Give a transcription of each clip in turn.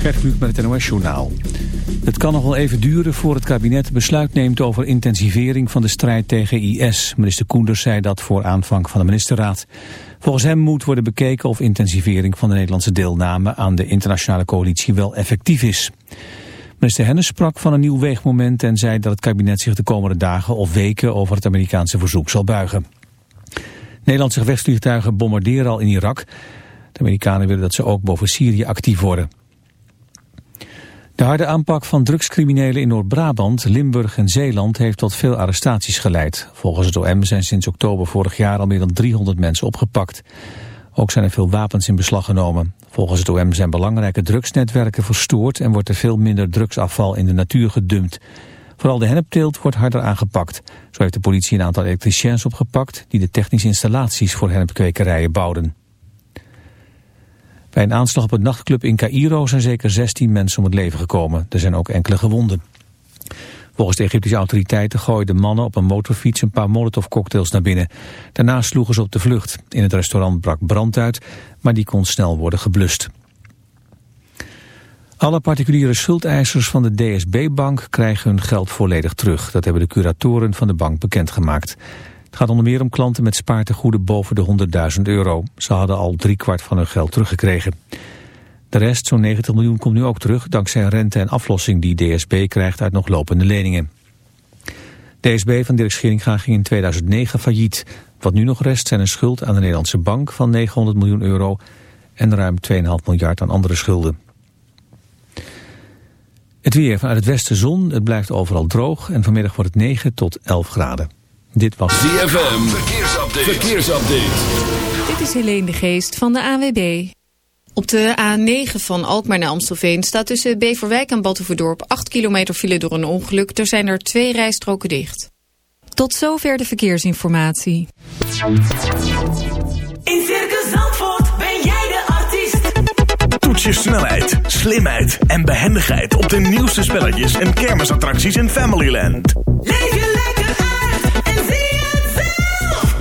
Gert met het NOS-journaal. Het kan nog wel even duren voor het kabinet besluit neemt over intensivering van de strijd tegen IS. Minister Koenders zei dat voor aanvang van de ministerraad. Volgens hem moet worden bekeken of intensivering van de Nederlandse deelname aan de internationale coalitie wel effectief is. Minister Hennis sprak van een nieuw weegmoment en zei dat het kabinet zich de komende dagen of weken over het Amerikaanse verzoek zal buigen. Nederlandse gevechtsvliegtuigen bombarderen al in Irak. De Amerikanen willen dat ze ook boven Syrië actief worden. De harde aanpak van drugscriminelen in Noord-Brabant, Limburg en Zeeland heeft tot veel arrestaties geleid. Volgens het OM zijn sinds oktober vorig jaar al meer dan 300 mensen opgepakt. Ook zijn er veel wapens in beslag genomen. Volgens het OM zijn belangrijke drugsnetwerken verstoord en wordt er veel minder drugsafval in de natuur gedumpt. Vooral de hennepteelt wordt harder aangepakt. Zo heeft de politie een aantal elektriciens opgepakt die de technische installaties voor hennepkwekerijen bouwden. Bij een aanslag op een nachtclub in Cairo zijn zeker 16 mensen om het leven gekomen. Er zijn ook enkele gewonden. Volgens de Egyptische autoriteiten gooiden mannen op een motorfiets een paar molotovcocktails naar binnen. Daarna sloegen ze op de vlucht. In het restaurant brak brand uit, maar die kon snel worden geblust. Alle particuliere schuldeisers van de DSB-bank krijgen hun geld volledig terug. Dat hebben de curatoren van de bank bekendgemaakt. Het gaat onder meer om klanten met spaartegoeden boven de 100.000 euro. Ze hadden al driekwart van hun geld teruggekregen. De rest, zo'n 90 miljoen, komt nu ook terug... dankzij rente en aflossing die DSB krijgt uit nog lopende leningen. DSB van Dirk Scheringa ging in 2009 failliet. Wat nu nog rest zijn een schuld aan de Nederlandse bank van 900 miljoen euro... en ruim 2,5 miljard aan andere schulden. Het weer vanuit het westen zon, het blijft overal droog... en vanmiddag wordt het 9 tot 11 graden. Dit was ZFM. Verkeersupdate. Verkeersupdate. Dit is Helene de Geest van de AWB. Op de A9 van Alkmaar naar Amstelveen staat tussen Beverwijk en Batuverdorp 8 kilometer file door een ongeluk. Er zijn er twee rijstroken dicht. Tot zover de verkeersinformatie. In Circus Zandvoort ben jij de artiest. Toets je snelheid, slimheid en behendigheid op de nieuwste spelletjes en kermisattracties in Familyland. Leef je lekker uit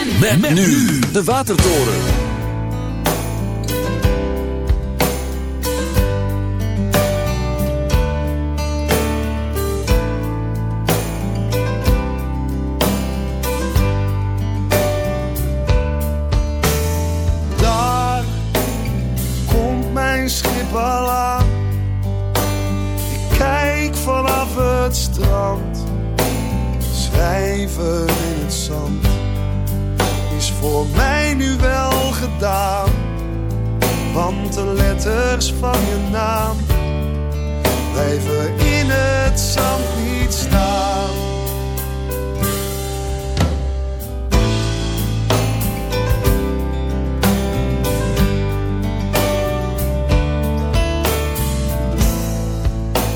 Met, nu de Watertoren. Daar komt mijn schip al aan. Ik kijk vanaf het strand. Schrijven in het zand is voor mij nu wel gedaan. Want de letters van je naam blijven in het zand niet staan.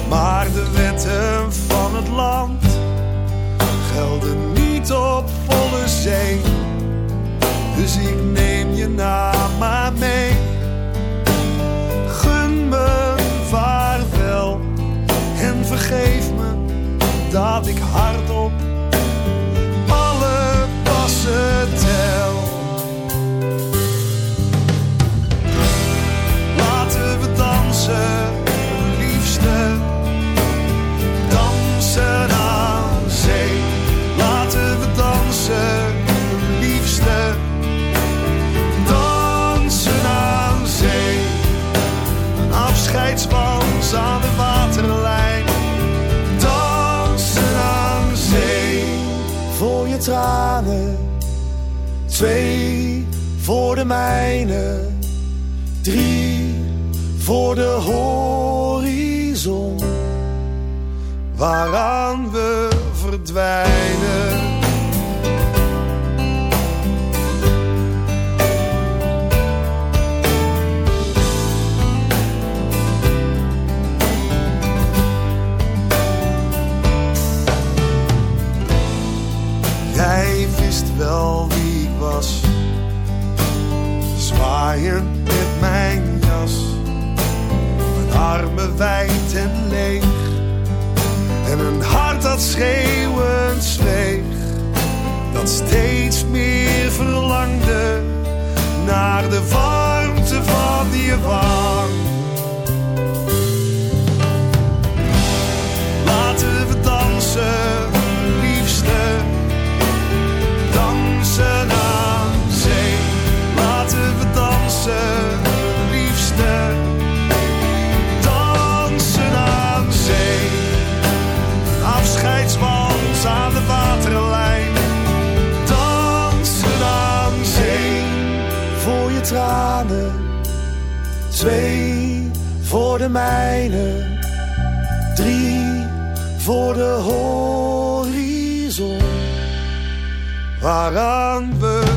Maar de wetten van het land gelden niet op volle zee. Dus ik neem je naam maar mee. Gun me vaarwel en vergeef me dat ik hardop alle passen tel. Voor de mijne. Drie voor de horizon. Waaraan we verdwijnen. Jij wist wel wie ik was. Wijd en leeg. En een hart dat schreeuwend zweeg. Dat steeds meer verlangde naar de warmte de mijne. Drie voor de horizon. Waaraan we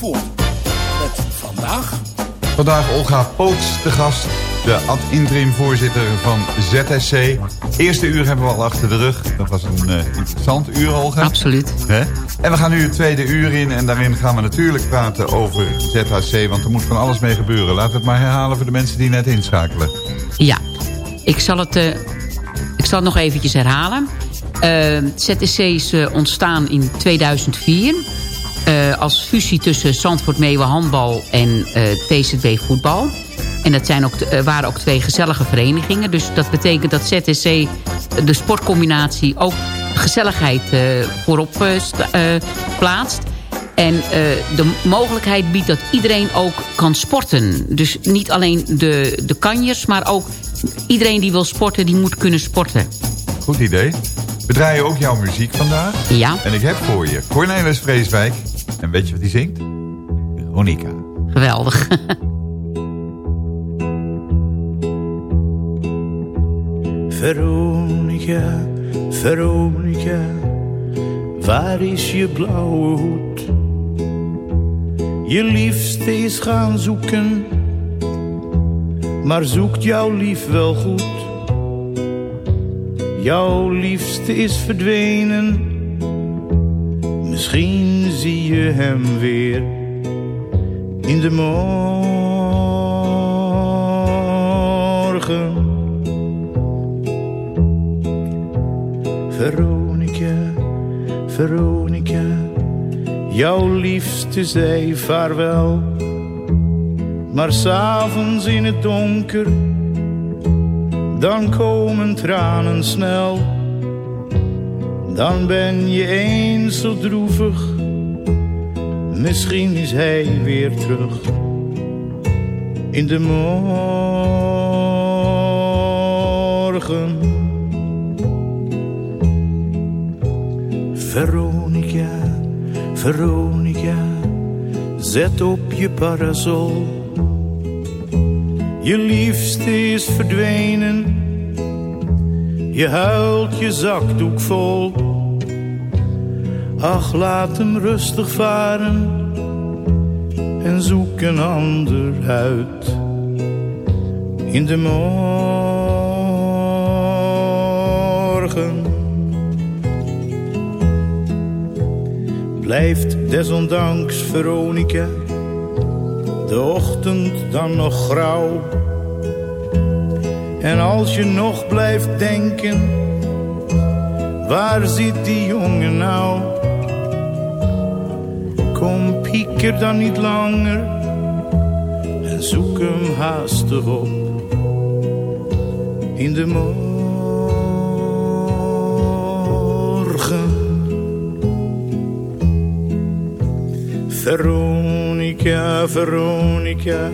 Zandvoort. Met vandaag... Vandaag Olga Poots te gast, de ad-interim voorzitter van ZSC. Eerste uur hebben we al achter de rug. Dat was een eh, interessant uur, Olga. Absoluut. Hè? En we gaan nu het tweede uur in en daarin gaan we natuurlijk praten over ZHC, want er moet van alles mee gebeuren. Laat het maar herhalen voor de mensen die net inschakelen. Ja, ik zal het, eh, ik zal het nog eventjes herhalen. Eh, ZSC is eh, ontstaan in 2004... eh, als fusie tussen Zandvoort Meeuwen Handbal en eh, TZB Voetbal. En dat zijn ook, eh, waren ook twee gezellige verenigingen. Dus dat betekent dat ZSC de sportcombinatie ook gezelligheid eh, voorop eh, eh, plaatst. En eh, de mogelijkheid biedt dat iedereen ook kan sporten. Dus niet alleen de, de kanjers, maar ook iedereen die wil sporten, die moet kunnen sporten. Goed idee. We draaien ook jouw muziek vandaag. Ja, En ik heb voor je Cornelis Vreeswijk. En weet je wat hij zingt? Veronica. geweldig. Veronica, Veronica, waar is je blauwe hoed? Je liefste is gaan zoeken, maar zoekt jouw lief wel goed? Jouw liefste is verdwenen, misschien zie je hem weer in de morgen. Veronica, Veronica, jouw liefste zei vaarwel. Maar s'avonds in het donker dan komen tranen snel. Dan ben je eens zo droevig, misschien is hij weer terug. In de morgen. Veronica, Veronica, zet op je parasol. Je liefste is verdwenen, je huilt je zakdoek vol. Ach, laat hem rustig varen en zoek een ander uit. In de morgen blijft desondanks Veronica de ochtend dan nog grauw. En als je nog blijft denken, waar zit die jongen nou? Pieker dan niet langer en zoek hem haastig op. In de morgen. Veronica, Veronica,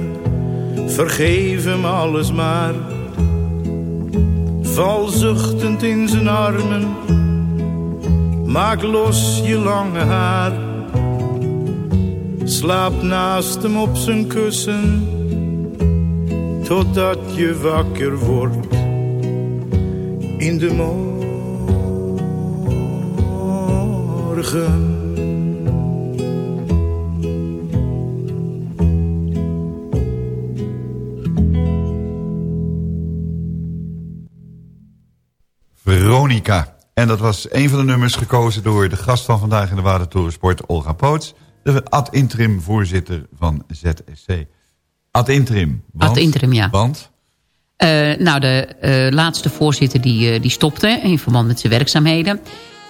vergeef hem alles maar. Val zuchtend in zijn armen, maak los je lange haar. Slaap naast hem op zijn kussen, totdat je wakker wordt. In de morgen. Veronica. En dat was een van de nummers gekozen door de gast van vandaag in de Watertorensport, Olga Poots. De ad interim voorzitter van ZSC. Ad interim. Want, Ad interim, ja. Want? Eh, nou, de eh, laatste voorzitter die, eh, die stopte in verband met zijn werkzaamheden.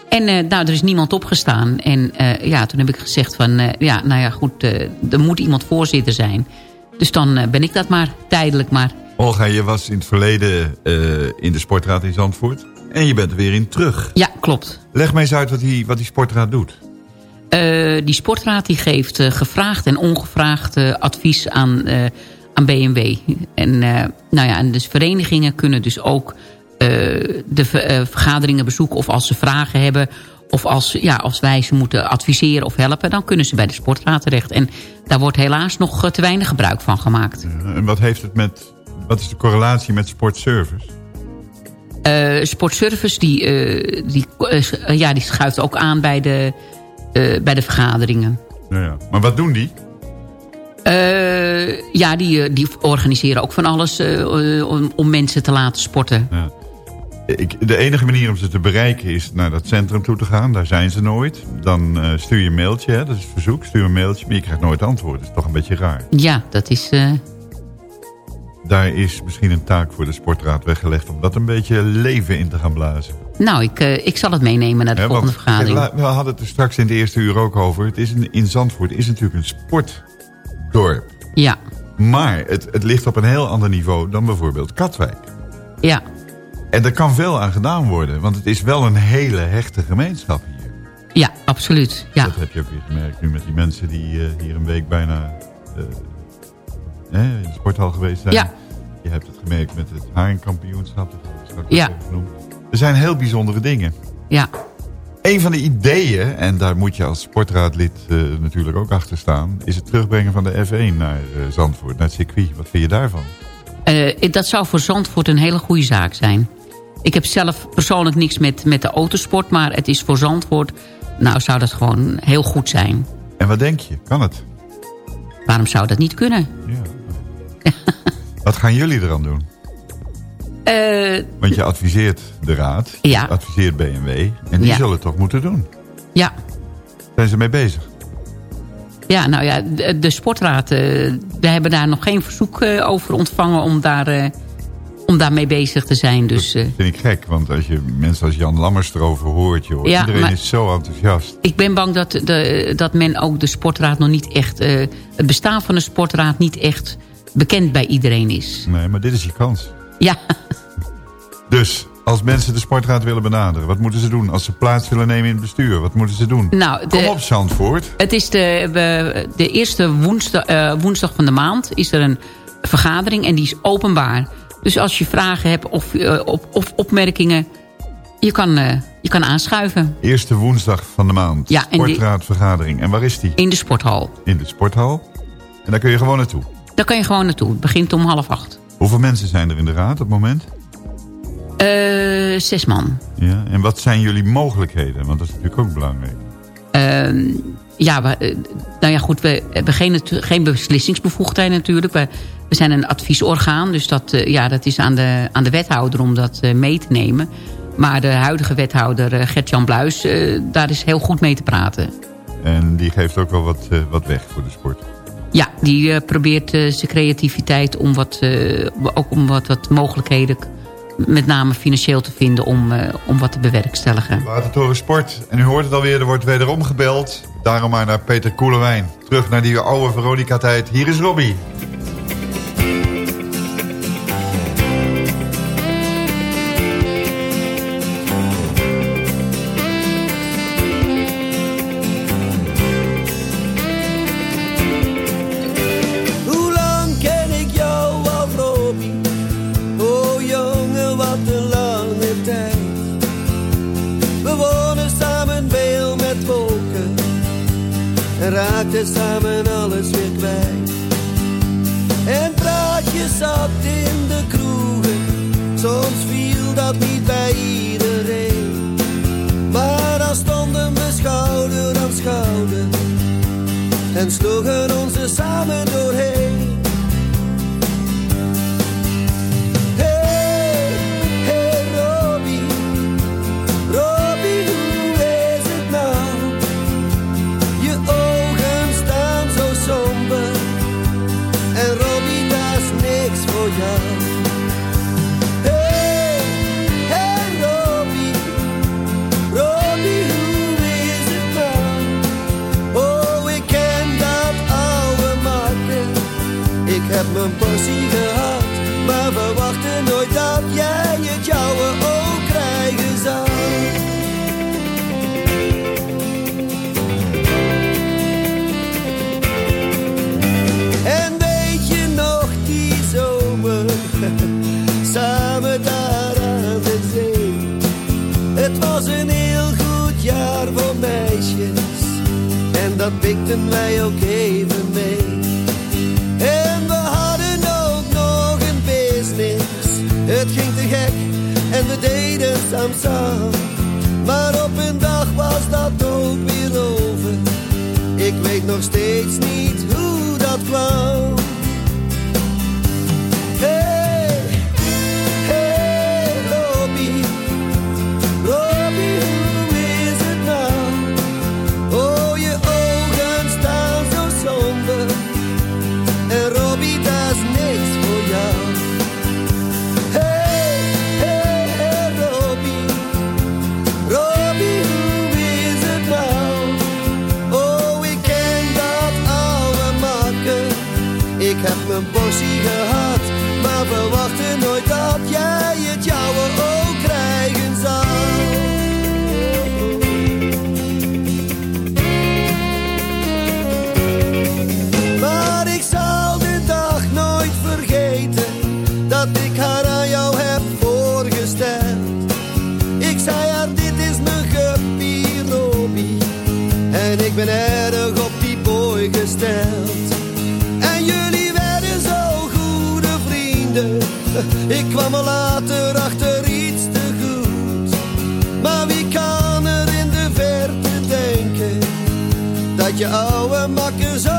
En eh, nou, er is niemand opgestaan. En ja, toen heb ik gezegd van, ja, nou ja, goed, er moet iemand voorzitter zijn. Dus dan ben ik dat maar, tijdelijk maar. Olga, je was in het verleden in de sportraad in Zandvoort. En je bent er weer in terug. Ja, klopt. Leg mij eens uit wat die, wat die sportraad doet. Eh, die sportraad die geeft eh, gevraagd en ongevraagd eh, advies aan, aan BMW. En, nou ja, en dus verenigingen kunnen dus ook de ver- vergaderingen bezoeken... of als ze vragen hebben of als, ja, als wij ze moeten adviseren of helpen... dan kunnen ze bij de sportraad terecht. En daar wordt helaas nog te weinig gebruik van gemaakt. En wat heeft het met... Wat is de correlatie met sportservice? Sportservice die, die, ja, die schuift ook aan bij de, eh, bij de vergaderingen. Ja. Maar wat doen die? Eh, ja, die, eh, die organiseren ook van alles om, om mensen te laten sporten. Ja. Ik, de enige manier om ze te bereiken is naar dat centrum toe te gaan. Daar zijn ze nooit. Dan stuur je een mailtje, hè, dat is verzoek. Stuur een mailtje, maar je krijgt nooit antwoord. Dat is toch een beetje raar. Ja, dat is... Daar is misschien een taak voor de sportraad weggelegd... om dat een beetje leven in te gaan blazen. Nou, ik, eh, ik zal het meenemen naar de volgende want, vergadering. We hadden het er straks in de eerste uur ook over. Het is een, in Zandvoort is natuurlijk een sportdorp. Ja, Maar het, het ligt op een heel ander niveau dan bijvoorbeeld Katwijk. ja, En er kan veel aan gedaan worden. Want het is wel een hele hechte gemeenschap hier. ja, absoluut. Ja, Dat heb je ook weer gemerkt nu met die mensen die eh, hier een week bijna eh, hè, in de sporthal geweest zijn. Ja. Je hebt het gemerkt met het haringkampioenschap. Dat heb ik straks Ja. genoemd. Er zijn heel bijzondere dingen. ja. Een van de ideeën, en daar moet je als sportraadlid eh, natuurlijk ook achter staan... is het terugbrengen van de F1 naar eh, Zandvoort, naar het circuit. Wat vind je daarvan? Eh, dat zou voor Zandvoort een hele goede zaak zijn. Ik heb zelf persoonlijk niks met, met de autosport... maar het is voor Zandvoort... nou, zou dat gewoon heel goed zijn. En wat denk je? Kan het? Waarom zou dat niet kunnen? Ja. wat gaan jullie eraan doen? Eh, Want je adviseert de raad, Ja. je adviseert BMW... en die Ja. zullen het toch moeten doen? ja, Zijn ze mee bezig? Ja, nou ja, de, de sportraad, eh, we hebben daar nog geen verzoek eh, over ontvangen om, daar, om daarmee bezig te zijn. Dus Dat vind ik gek, want als je mensen als Jan Lammers erover hoort... Joh, Ja, iedereen is zo enthousiast. ik ben bang dat, de, dat men ook de sportraad nog niet echt... het bestaan van de sportraad niet echt bekend bij iedereen is. Nee, maar dit is je kans. Ja, Dus, als mensen de sportraad willen benaderen, wat moeten ze doen? Als ze plaats willen nemen in het bestuur, wat moeten ze doen? Nou, de- Kom op, Zandvoort. Het is de, de eerste woensdag, eh, woensdag van de maand is er een vergadering en die is openbaar. Dus als je vragen hebt of, eh, op, of opmerkingen, je kan, eh, je kan aanschuiven Eerste woensdag van de maand. Ja, Sportraadvergadering. En waar is die? in de sporthal. In de sporthal. En daar kun je gewoon naartoe. Daar kan je gewoon naartoe. Het begint om half acht. Hoeveel mensen zijn er in de raad op het moment? Eh, zes man. Ja. En wat zijn jullie mogelijkheden? Want dat is natuurlijk ook belangrijk. Ehm, ja, we, eh, nou ja, goed, we hebben geen, geen beslissingsbevoegdheid natuurlijk. We, we zijn een adviesorgaan, dus dat, eh, ja, dat is aan de, aan de wethouder om dat mee te nemen. Maar de huidige wethouder Gert-Jan Bluis, daar is heel goed mee te praten. En die geeft ook wel wat, wat weg voor de sport. Ja, die probeert zijn creativiteit om wat, ook om wat, wat mogelijkheden, met name financieel te vinden, om, eh, om wat te bewerkstelligen. Watertoren Sport. En u hoort het alweer, er wordt wederom gebeld. Daarom maar naar Peter Koelewijn. Terug naar die oude Veronica-tijd. Hier is Robbie. En sloegen ons samen doorheen. Dat pikten wij ook even mee. En we hadden ook nog een business, het ging te gek en we deden samen. Maar op een dag was dat ook weer over. Ik weet nog steeds niet hoe dat kwam. Ik heb mijn portie gehad, maar verwachtte nooit dat jij het jouwe ook krijgen zou. Ik kwam er later achter iets te goed. Maar wie kan er in de verte denken dat je oude makker zoiets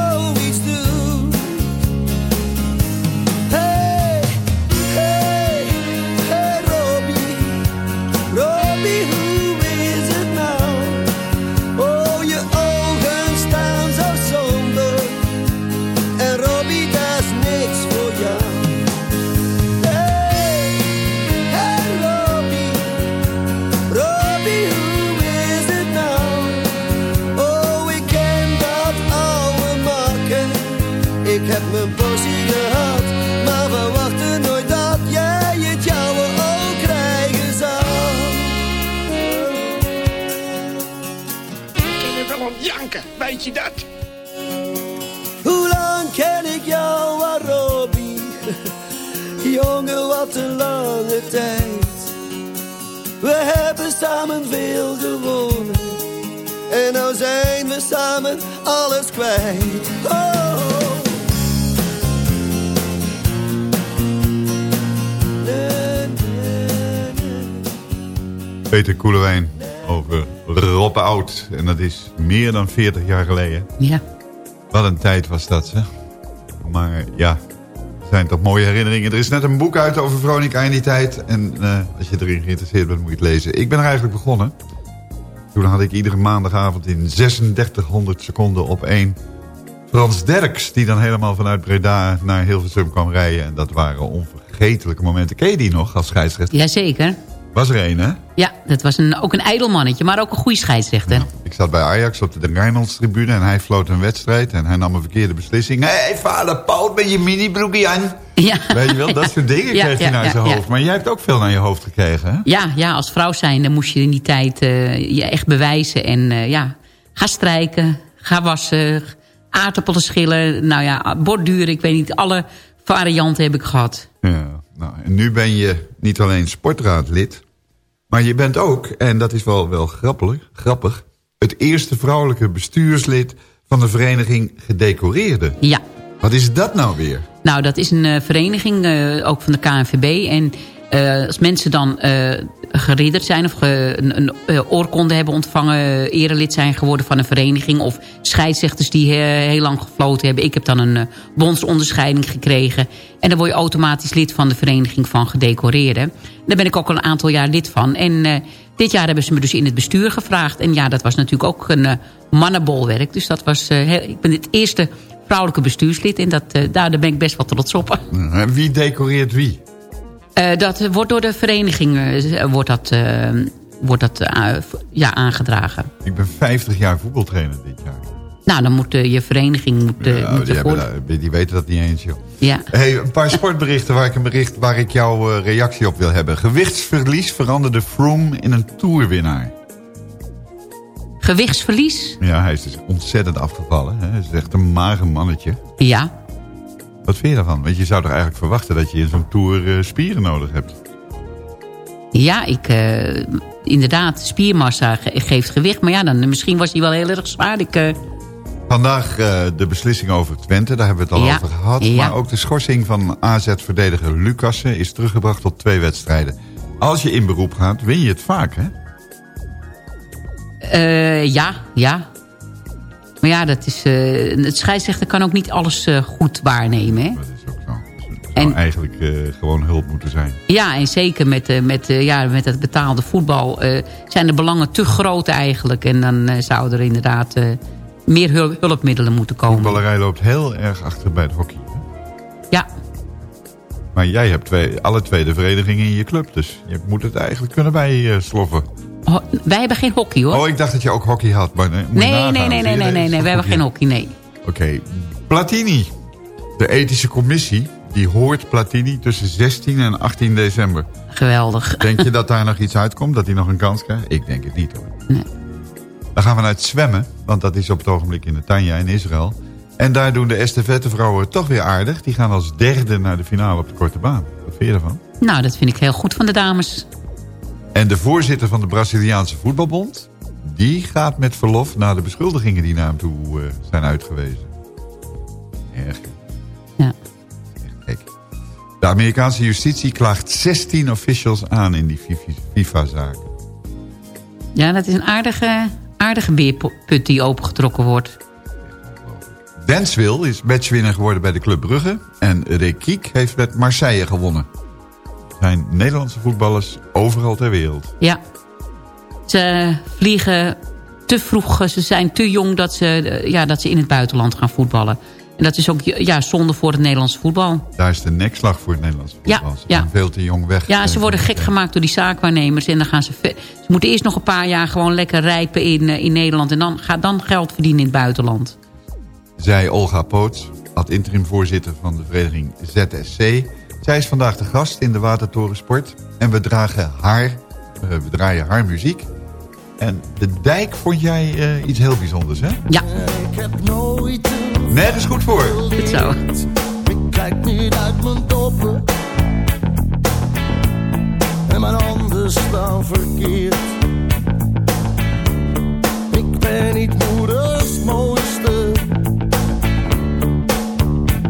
tijd. We hebben samen veel gewonnen. En nou zijn we samen alles kwijt. Oh. Peter Koelewijn over Rob Oud. En dat is meer dan 40 jaar geleden. Ja. Wat een tijd was dat, zeg. Maar ja, zijn toch mooie herinneringen. Er is net een boek uit over Veronica in die tijd. En eh, als je erin geïnteresseerd bent, moet je het lezen. Ik ben er eigenlijk begonnen. Toen had ik iedere maandagavond in 3600 seconden op één... Frans Derks, die dan helemaal vanuit Breda naar Hilversum kwam rijden. En dat waren onvergetelijke momenten. Ken je die nog als scheidsrechter? Jazeker. Was er één, hè? Ja, dat was een, ook een ijdel mannetje, maar ook een goede scheidsrechter. Ik zat bij Ajax op de Rijnlandstribune en hij floot een wedstrijd. En hij nam een verkeerde beslissing. Hé, hey, vader Paul, met je mini-broekje aan. Ja. Weet je wel, dat soort dingen Ja, kreeg ja, naar zijn hoofd. Maar jij hebt ook veel naar je hoofd gekregen, hè? Ja, ja, als vrouw zijnde moest je in die tijd eh, je echt bewijzen. En eh, ja, ga strijken, ga wassen, aardappelen schillen. Nou ja, borduren, ik weet niet, alle varianten heb ik gehad. Ja, nou, en nu ben je niet alleen sportraadlid... maar je bent ook, en dat is wel, wel grappig, grappig... het eerste vrouwelijke bestuurslid van de vereniging Gedecoreerden. Ja. Wat is dat nou weer? Nou, dat is een eh, vereniging, eh, ook van de KNVB. En eh, als mensen dan geridderd zijn of een, een eh, oorkonde hebben ontvangen... erelid zijn geworden van een vereniging... of scheidsrechters die eh, heel lang gefloten hebben. Ik heb dan een eh, bondsonderscheiding gekregen. En dan word je automatisch lid van de vereniging van gedecoreerden. Daar ben ik ook al een aantal jaar lid van. En dit jaar hebben ze me dus in het bestuur gevraagd. En ja, dat was natuurlijk ook een mannenbolwerk. Dus dat was, heel- ik ben het eerste vrouwelijke bestuurslid. En dat, daar, ben ik best wel trots op. Wie decoreert wie? Eh, dat wordt door de vereniging eh, wordt dat, eh, wordt dat ja, aangedragen. Ik ben 50 jaar voetbaltrainer dit jaar. Nou, dan moet je vereniging... Moet, Ja, moet die, hebben die weten dat niet eens, joh. ja. Hey, een paar sportberichten waar ik, een bericht, waar ik jouw reactie op wil hebben. Gewichtsverlies veranderde Froome in een toerwinnaar. Gewichtsverlies? Ja, hij is dus ontzettend afgevallen. Hè? Hij is echt een mager mannetje. Ja. Wat vind je daarvan? Want je zou toch eigenlijk verwachten dat je in zo'n tour eh, spieren nodig hebt. Ja, ik, eh, inderdaad, spiermassa ge- geeft gewicht. Maar ja, dan, misschien was hij wel heel erg zwaar. Ik, eh, Vandaag de beslissing over Twente, daar hebben we het al Ja, over gehad. ja. Maar ook de schorsing van AZ-verdediger Lucassen is teruggebracht tot twee wedstrijden. Als je in beroep gaat, win je het vaak, hè? ja, ja. Maar ja, dat is, eh, het scheidsrechter kan ook niet alles eh, goed waarnemen. Hè? Zou eigenlijk eh, gewoon hulp moeten zijn. Ja, en zeker met, met, ja, met het betaalde voetbal zijn de belangen te groot eigenlijk. En dan zouden er inderdaad meer hul- hulpmiddelen moeten komen. Voetballerij loopt heel erg achter bij het hockey. hè? Ja. Maar jij hebt twee, alle twee de verenigingen in je club, dus je moet het eigenlijk kunnen bij sloffen. Ho- wij hebben geen hockey hoor. Oh, ik dacht dat je ook hockey had. Maar nee, je nee, nagaan. nee, nee, nee, nee, nee, nee, we hebben geen hockey, nee. Oké, Platini. De ethische commissie, die hoort Platini tussen 16 en 18 december. Geweldig. Denk je dat daar nog iets uitkomt? Dat hij nog een kans krijgt? Ik denk het niet hoor. Nee. Dan gaan we naar het zwemmen. Want dat is op het ogenblik in de Tanja in Israël. En daar doen de estafettevrouwen het toch weer aardig. Die gaan als derde naar de finale op de korte baan. Wat vind je ervan? Nou, dat vind ik heel goed van de dames. En de voorzitter van de Braziliaanse voetbalbond... die gaat met verlof naar de beschuldigingen die naar hem toe eh, zijn uitgewezen. Erg. Ja. Echt gek. De Amerikaanse justitie klaagt 16 officials aan in die FIFA-zaak. Ja, dat is een aardige, aardige beerput die opengetrokken wordt. Denswil is matchwinner geworden bij de Club Brugge. En Rekiek heeft met Marseille gewonnen. Zijn Nederlandse voetballers overal ter wereld. Ja. Ze vliegen te vroeg, ze zijn te jong dat ze, eh, ja, dat ze in het buitenland gaan voetballen. En dat is ook ja, zonde voor het Nederlandse voetbal. Daar is de nekslag voor het Nederlandse voetbal. Ja, Ze ja. veel te jong weg. Ja, ze worden gek gemaakt door die zaakwaarnemers. En dan gaan ze, ze moeten eerst nog een paar jaar gewoon lekker rijpen in, eh, in Nederland. En dan gaat dan geld verdienen in het buitenland. Zei Olga Poots, ad interim voorzitter van de vereniging ZSC. Zij is vandaag de gast in de Watertorensport. En we dragen haar, eh, we draaien haar muziek. En de dijk vond jij eh, iets heel bijzonders, hè? Ja. Ik heb nooit een Nergens goed voor. Goed zo. Ik kijk niet uit mijn doppen. En mijn handen staan verkeerd. Ik ben niet moeders mooiste.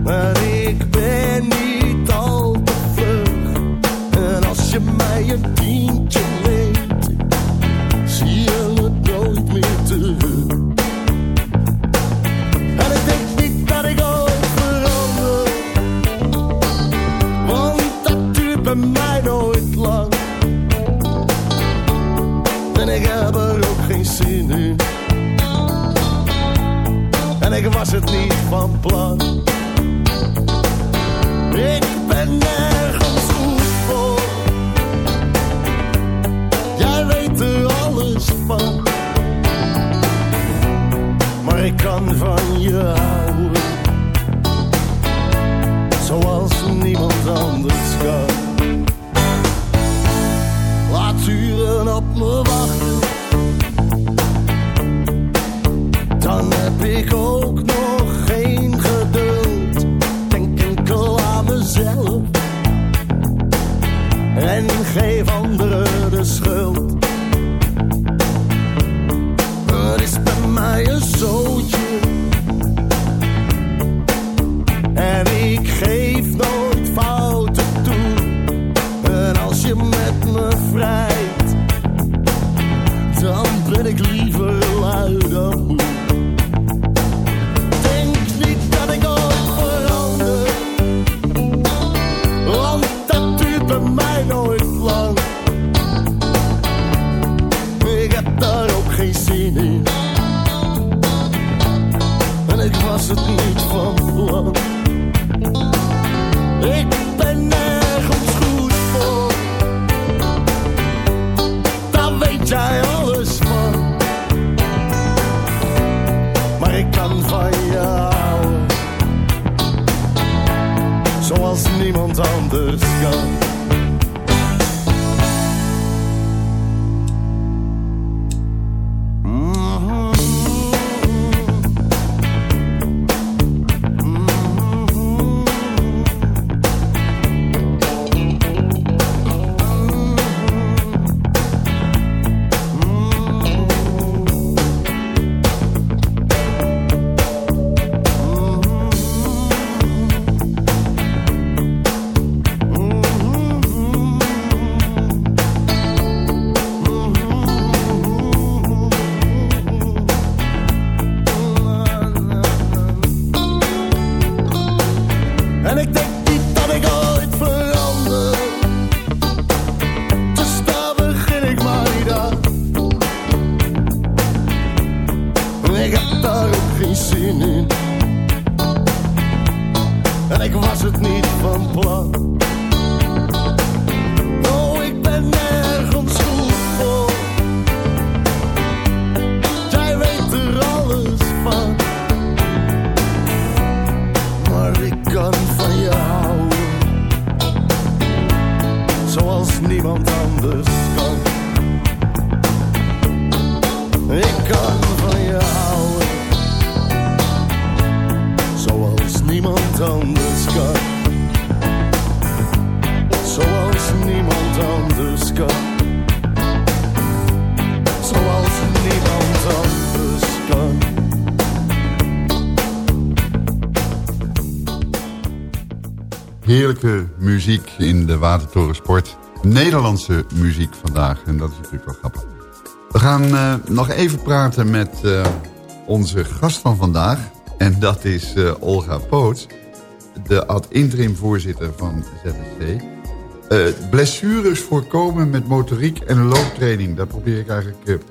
Maar ik ben niet was het niet van plan. Ik ben nergens van. Maar ik kan van je houden. Muziek in de Watertorensport. Nederlandse muziek vandaag. En dat is natuurlijk wel grappig. We gaan eh, nog even praten met eh, onze gast van vandaag. En dat is eh, Olga Poots. De ad-interim voorzitter van ZSC. Blessures voorkomen met motoriek en looptraining. Daar probeer ik eigenlijk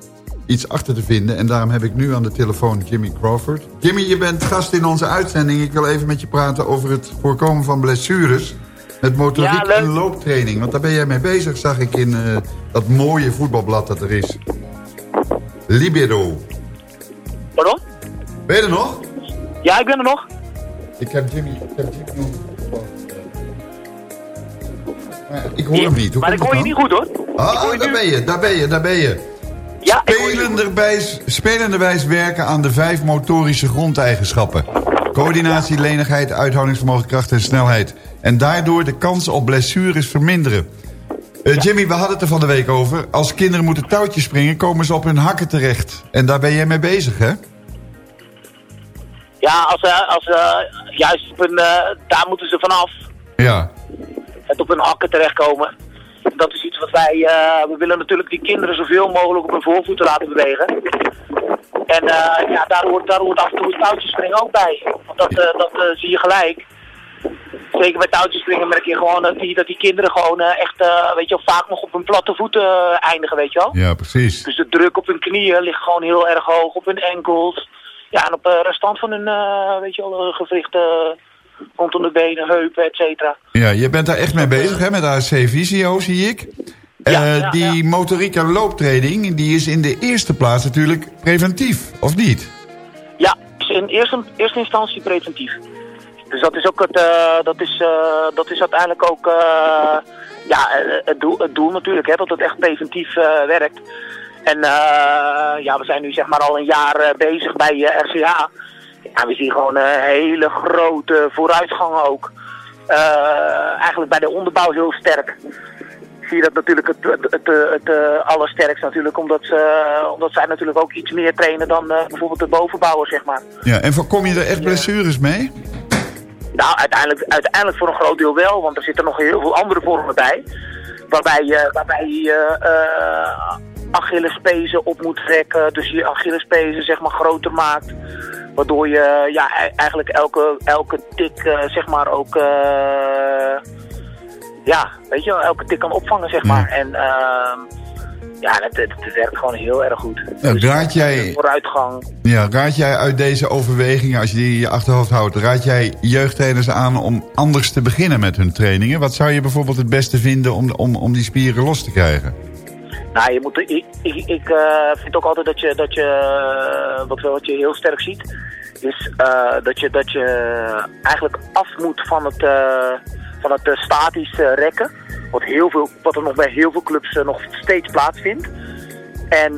iets achter te vinden. En daarom heb ik nu aan de telefoon Jimmy Crawford. Jimmy, je bent gast in onze uitzending. Ik wil even met je praten over het voorkomen van blessures. Met motoriek Ja, en looptraining. Want daar ben jij mee bezig, zag ik in eh, dat mooie voetbalblad dat er is. Libero. Pardon? Ben je er nog? Ja, ik ben er nog. Ik heb Jimmy, ik heb Jimmy telefoon. Maar ik hoor hem niet. Hoe maar ik hoor je niet goed hoor. Ah, daar ben je, daar ben je, daar ben je. Ja. Spelenderwijs, spelenderwijs werken aan de vijf motorische grondeigenschappen. Coördinatie, lenigheid, uithoudingsvermogen, kracht en snelheid. En daardoor de kans op blessures verminderen. Eh, Jimmy, we hadden het er van de week over. Als kinderen moeten touwtjes springen, komen ze op hun hakken terecht. En daar ben jij mee bezig, hè? Ja, als, eh, als eh, juist op een, daar moeten ze vanaf. Ja. Het op hun hakken terechtkomen. Dat is iets wat wij, eh, we willen natuurlijk die kinderen zoveel mogelijk op hun voorvoeten laten bewegen. En eh, ja, daar hoort, daar hoort af en toe het touwtjespringen ook bij. Want dat, eh, dat zie je gelijk. Zeker bij touwtjespringen merk je gewoon dat die, dat die kinderen gewoon echt, weet je wel, vaak nog op hun platte voeten eindigen, weet je wel. Ja, precies. Dus de druk op hun knieën ligt gewoon heel erg hoog, op hun enkels. Ja, en op de restant van hun, eh, weet je wel, gewrichten rondom de benen, heupen, et cetera. Ja, je bent daar echt mee bezig, hè, met ASC Visio, zie ik. Eh, ja, die motoriek en looptraining, die is in de eerste plaats natuurlijk preventief, of niet? Ja, is in eerste, eerste instantie preventief. Dus dat is ook het, eh, dat is, eh, dat is uiteindelijk ook, eh, ja, eh, het doel, het doel natuurlijk, hè, dat het echt preventief eh, werkt. En eh, ja, we zijn nu zeg maar al een jaar eh, bezig bij eh, RCA. We zien gewoon een hele grote vooruitgang ook. Eh, eigenlijk bij de onderbouw heel sterk. Zie je dat natuurlijk het, het, het, eh, allersterkst natuurlijk, omdat, ze, omdat zij natuurlijk ook iets meer trainen dan eh, bijvoorbeeld de bovenbouwer, zeg maar. Ja, en voorkom je er echt blessures mee? Nou, uiteindelijk, uiteindelijk voor een groot deel wel, want er zitten nog heel veel andere vormen bij. Waarbij je, waarbij je eh, Achillespezen op moet trekken, dus je Achillespezen zeg maar groter maakt. Waardoor je ja, e- eigenlijk elke, elke tik eh, zeg maar ook, eh, ja, weet je wel, elke tik kan opvangen zeg maar. En ehm, ja, het, het, het werkt gewoon heel erg goed. Dus, raad jij- Vooruitgang. Ja, raad jij uit deze overwegingen, als je die in je achterhoofd houdt... raad jij jeugdtrainers aan om anders te beginnen met hun trainingen? Wat zou je bijvoorbeeld het beste vinden om, om, om die spieren los te krijgen? Nou, je moet, ik, ik, ik eh, vind ook altijd dat je, dat je wat, wat je heel sterk ziet, is eh, dat, je, dat je eigenlijk af moet van het, eh, van het eh, statisch eh, rekken. Wat, heel veel, wat er nog bij heel veel clubs nog steeds plaatsvindt. En,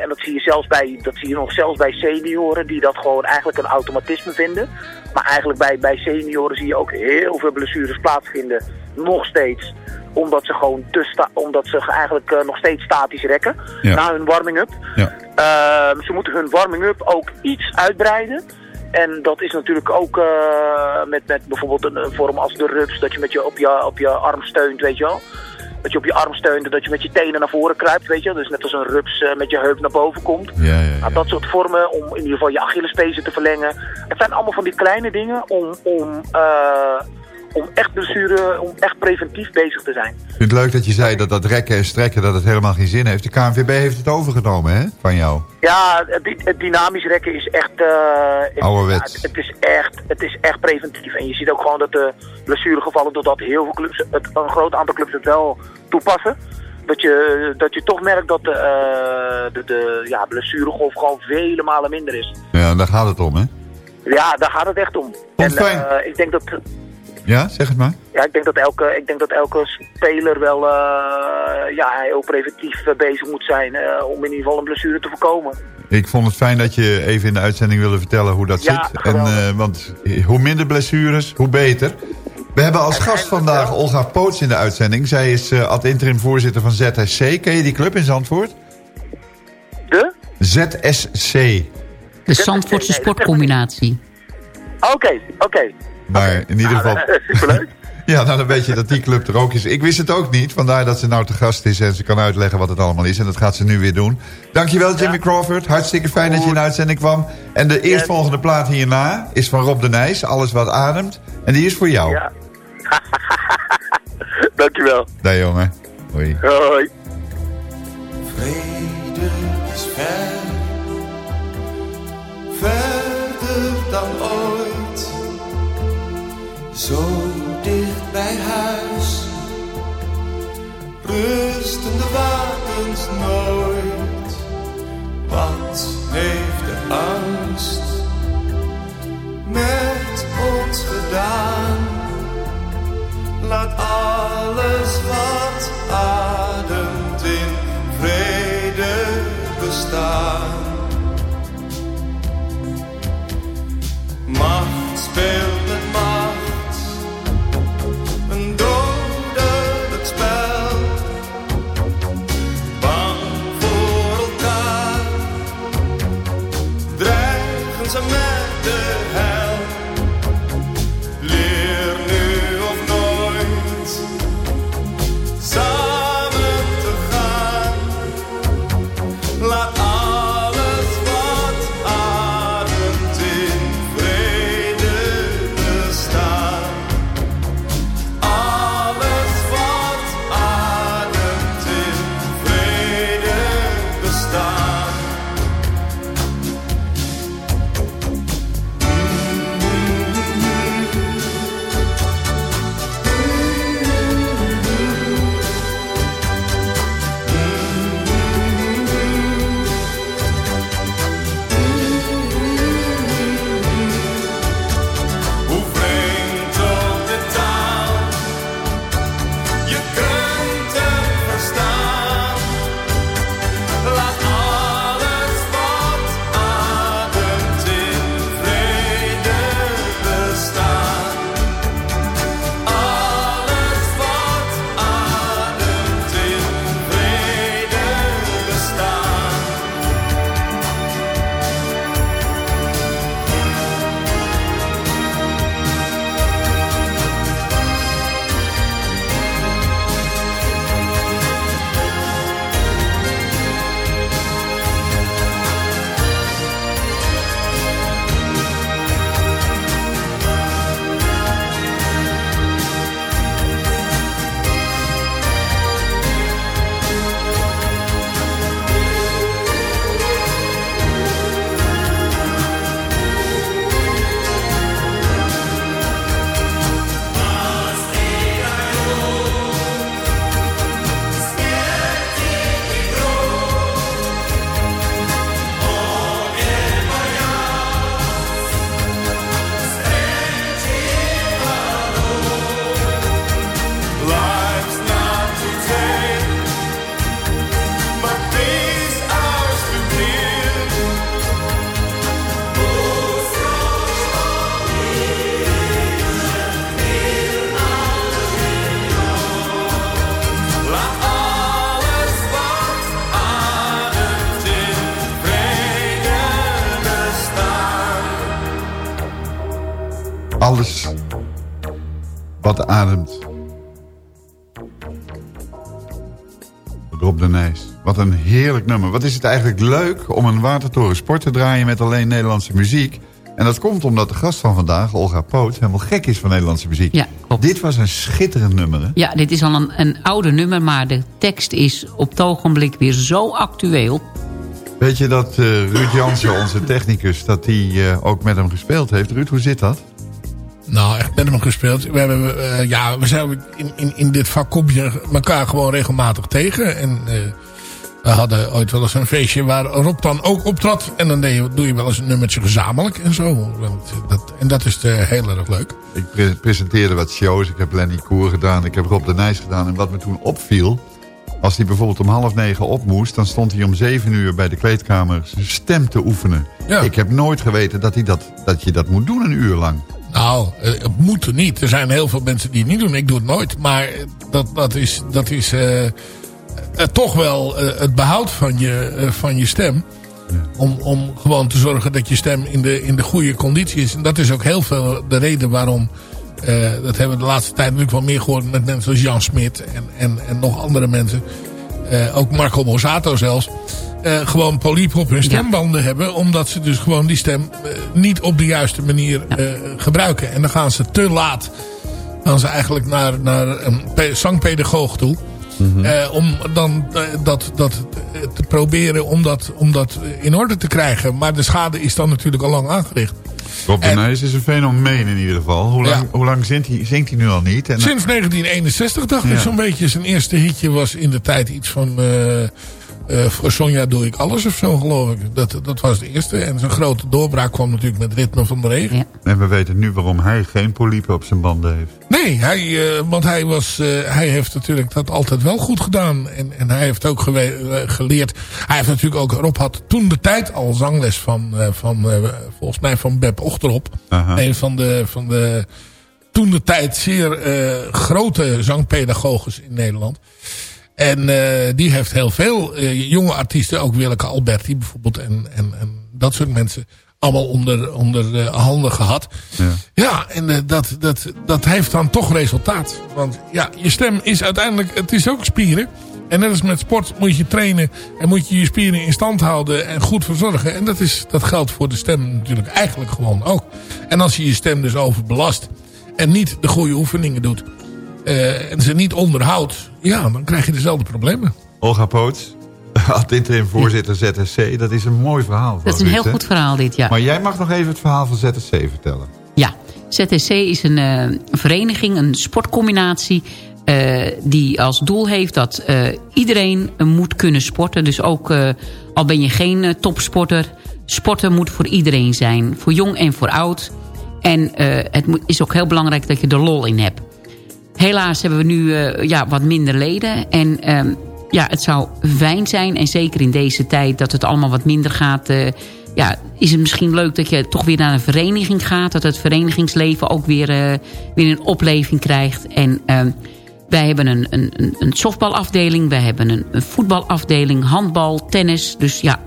en dat zie je zelfs bij, dat zie je nog zelfs bij senioren die dat gewoon eigenlijk een automatisme vinden. Maar eigenlijk bij, bij senioren zie je ook heel veel blessures plaatsvinden. Nog steeds. Omdat ze gewoon te omdat ze eigenlijk eh, nog steeds statisch rekken. Ja. Na hun warming-up. Ja. Ehm, ze moeten hun warming-up ook iets uitbreiden. En dat is natuurlijk ook eh, met, met bijvoorbeeld een, vorm als de rups, dat je met je op je, op je arm steunt, weet je wel. Dat je op je arm steunt en dat je met je tenen naar voren kruipt, weet je wel. Dus net als een rups eh, met je heup naar boven komt. Ja, ja, Nou, dat soort vormen om in ieder geval je Achillespezen te verlengen. Het zijn allemaal van die kleine dingen om, om, om echt blessure, om echt preventief bezig te zijn. Ik vind het leuk dat je zei dat dat rekken en strekken dat het helemaal geen zin heeft. De KNVB heeft het overgenomen, hè, van jou. Ja, het, dy- het dynamisch rekken is echt... eh, het- Ouderwets. ja, het, het is echt, het is echt preventief. En je ziet ook gewoon dat de blessuregevallen, doordat heel veel clubs, het, een groot aantal clubs het wel toepassen, dat je, dat je toch merkt dat de, eh, de, de ja, blessuregolf gewoon vele malen minder is. Ja, daar gaat het om, hè. Ja, daar gaat het echt om. En fijn. eh, ik denk dat Ja, zeg het maar. Ja, ik denk dat elke, ik denk dat elke speler wel eh, ja, heel preventief eh, bezig moet zijn eh, om in ieder geval een blessure te voorkomen. Ik vond het fijn dat je even in de uitzending wilde vertellen hoe dat Ja, zit. En, eh, want hoe minder blessures, hoe beter. We hebben als gast vandaag Olga Poots in de uitzending. Zij is eh, ad interim voorzitter van ZSC. Ken je die club in Zandvoort? De? ZSC. De Zandvoortse sportcombinatie. Oké, oké. Maar in ieder geval... Eh, superleuk. Ja, nou dan weet je dat die club er ook is. Ik wist het ook niet, vandaar dat ze nou te gast is... en ze kan uitleggen wat het allemaal is. En dat gaat ze nu weer doen. Dankjewel Jimmy Crawford. Hartstikke fijn dat je in de uitzending kwam. En de eerstvolgende plaat hierna is van Rob de Nijs. Alles wat ademt. En die is voor jou. Ja. Dankjewel. Daar jongen. Hoi. Hoi. Vrede is ver, verder dan ooit. Zo dicht bij huis rusten de wapens nooit. Wat heeft de angst met ons gedaan? Laat alles wat ademt in vrede bestaan. Macht speelt Wat ademt. Rob de Nijs. Wat een heerlijk nummer. Wat is het eigenlijk leuk om een Watertoren Sport te draaien met alleen Nederlandse muziek. En dat komt omdat de gast van vandaag, Olga Poot, helemaal gek is van Nederlandse muziek. Ja, Dit was een schitterend nummer, hè? Ja, dit is al een, een oude nummer, maar de tekst is op het ogenblik weer zo actueel. Weet je dat eh, Ruud Jansen, onze technicus, dat hij eh, ook met hem gespeeld heeft? Ruud, hoe zit dat? Nou, echt met hem gespeeld. We, hebben, eh, ja, we zijn in, in, in dit vak kom je elkaar gewoon regelmatig tegen. En eh, we hadden ooit wel eens een feestje waar Rob dan ook optrad. En dan deed je, doe je wel eens een nummertje gezamenlijk en zo. Want Dat, en dat is eh, heel erg leuk. Ik pre- presenteerde wat shows. Ik heb Lenny Koer gedaan. Ik heb Rob de Nijs gedaan. En wat me toen opviel... Als hij bijvoorbeeld om half negen op moest... dan stond hij om zeven uur bij de kleedkamer zijn stem te oefenen. Ja. Ik heb nooit geweten dat, hij dat, dat je dat moet doen een uur lang. Nou, eh, het moet er niet. Er zijn heel veel mensen die het niet doen. Ik doe het nooit. Maar eh, dat, dat is, dat is eh, toch wel het behoud van je, van je stem. Om, om gewoon te zorgen dat je stem in de, in de goede conditie is. En dat is ook heel veel de reden waarom... dat hebben we de laatste tijd natuurlijk wel meer gehoord met mensen zoals Jan Smit en, en, en nog andere mensen. Ook Marco Borsato zelfs. Eh, gewoon polypen op hun stembanden hebben. Omdat ze dus gewoon die stem eh, niet op de juiste manier eh, gebruiken. En dan gaan ze te laat gaan ze eigenlijk naar, naar een pe- zangpedagoog toe. Eh, om dan dat, dat te proberen om dat, om dat in orde te krijgen. Maar de schade is dan natuurlijk al lang aangericht. Rob de Nijs is een fenomeen in ieder geval. Hoe lang, hoe lang zingt, hij, zingt hij nu al niet? En, Sinds 1961 dacht ik Ja. zo'n beetje. Zijn eerste hitje was in de tijd iets van... eh, eh, voor Sonja doe ik alles of zo geloof ik. Dat, dat was de eerste. En zijn grote doorbraak kwam natuurlijk met Ritme van de Regen. en we weten nu waarom hij geen polypen op zijn banden heeft. Nee, hij, eh, want hij, was, eh, hij heeft natuurlijk dat altijd wel goed gedaan. En, en hij heeft ook geleerd. Hij heeft natuurlijk ook, Rob had toen de tijd al zangles van, eh, van eh, volgens mij van Beb Ochterop. Aha. Een van de, van de toen de tijd zeer eh, grote zangpedagoges in Nederland. En eh, die heeft heel veel eh, jonge artiesten, ook Willeke Alberti bijvoorbeeld. En, en, en dat soort mensen allemaal onder, onder eh, handen gehad. Ja. Ja, en dat, dat, dat heeft dan toch resultaat. Want ja, je stem is uiteindelijk, het is ook spieren. En net als met sport moet je trainen en moet je je spieren in stand houden en goed verzorgen. En dat, is, dat geldt voor de stem natuurlijk eigenlijk gewoon ook. En als je je stem dus overbelast en niet de goede oefeningen doet en ze niet onderhoudt, ja, dan krijg je dezelfde problemen. Olga Poots, ad interim voorzitter ZSC. Dat is een mooi verhaal. Dat is een Ruud, heel hè? goed verhaal dit, ja. Maar jij mag nog even het verhaal van ZSC vertellen. Ja, ZTC is een eh, vereniging, een sportcombinatie... eh, die als doel heeft dat eh, iedereen eh, moet kunnen sporten. Dus ook eh, al ben je geen eh, topsporter... sporten moet voor iedereen zijn. Voor jong en voor oud. En eh, het moet, is ook heel belangrijk dat je er lol in hebt. Helaas hebben we nu eh, ja, wat minder leden. En ehm, ja, het zou fijn zijn, en zeker in deze tijd... dat het allemaal wat minder gaat... eh, ja, is het misschien leuk dat je toch weer naar een vereniging gaat. Dat het verenigingsleven ook weer, eh, weer een opleving krijgt. En ehm, wij hebben een, een, een- softbalafdeling. Wij hebben een, een voetbalafdeling, handbal, tennis. Dus ja,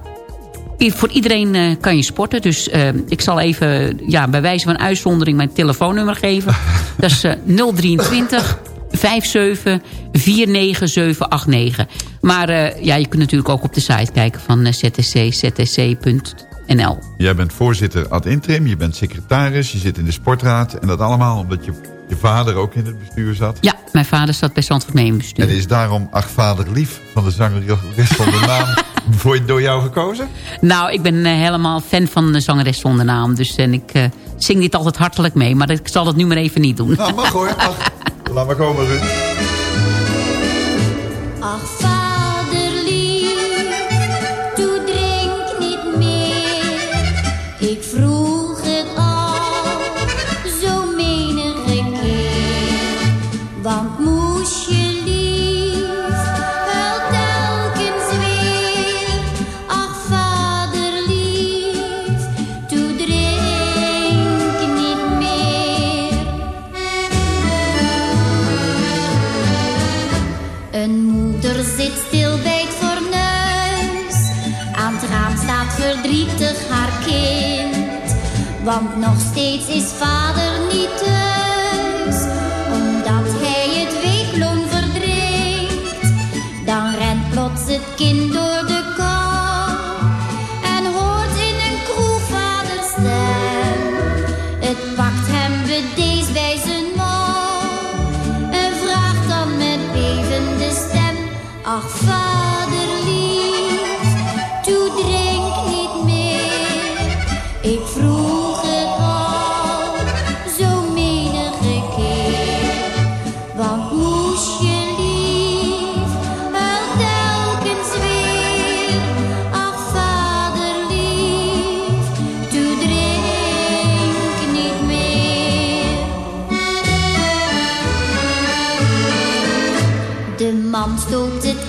voor iedereen eh, kan je sporten. Dus eh, ik zal even ja, bij wijze van uitzondering mijn telefoonnummer geven. Dat is eh, 023 57 49789. Maar eh, ja, je kunt natuurlijk ook op de site kijken van ZTC, ztc.nl. Jij bent voorzitter ad interim, je bent secretaris, je zit in de sportraad. En dat allemaal omdat je, je vader ook in het bestuur zat. Ja, mijn vader zat bij Zandvoort mee in bestuur. En is daarom Ach Vader Lief van de zangeres van de naam voor, door jou gekozen? Nou, ik ben eh, helemaal fan van de zangeres zonder naam. Dus en ik eh, zing dit altijd hartelijk mee. Maar ik zal dat nu maar even niet doen. Nou, mag hoor. Laat maar komen, Ruud. Ach, kind. Want nog steeds is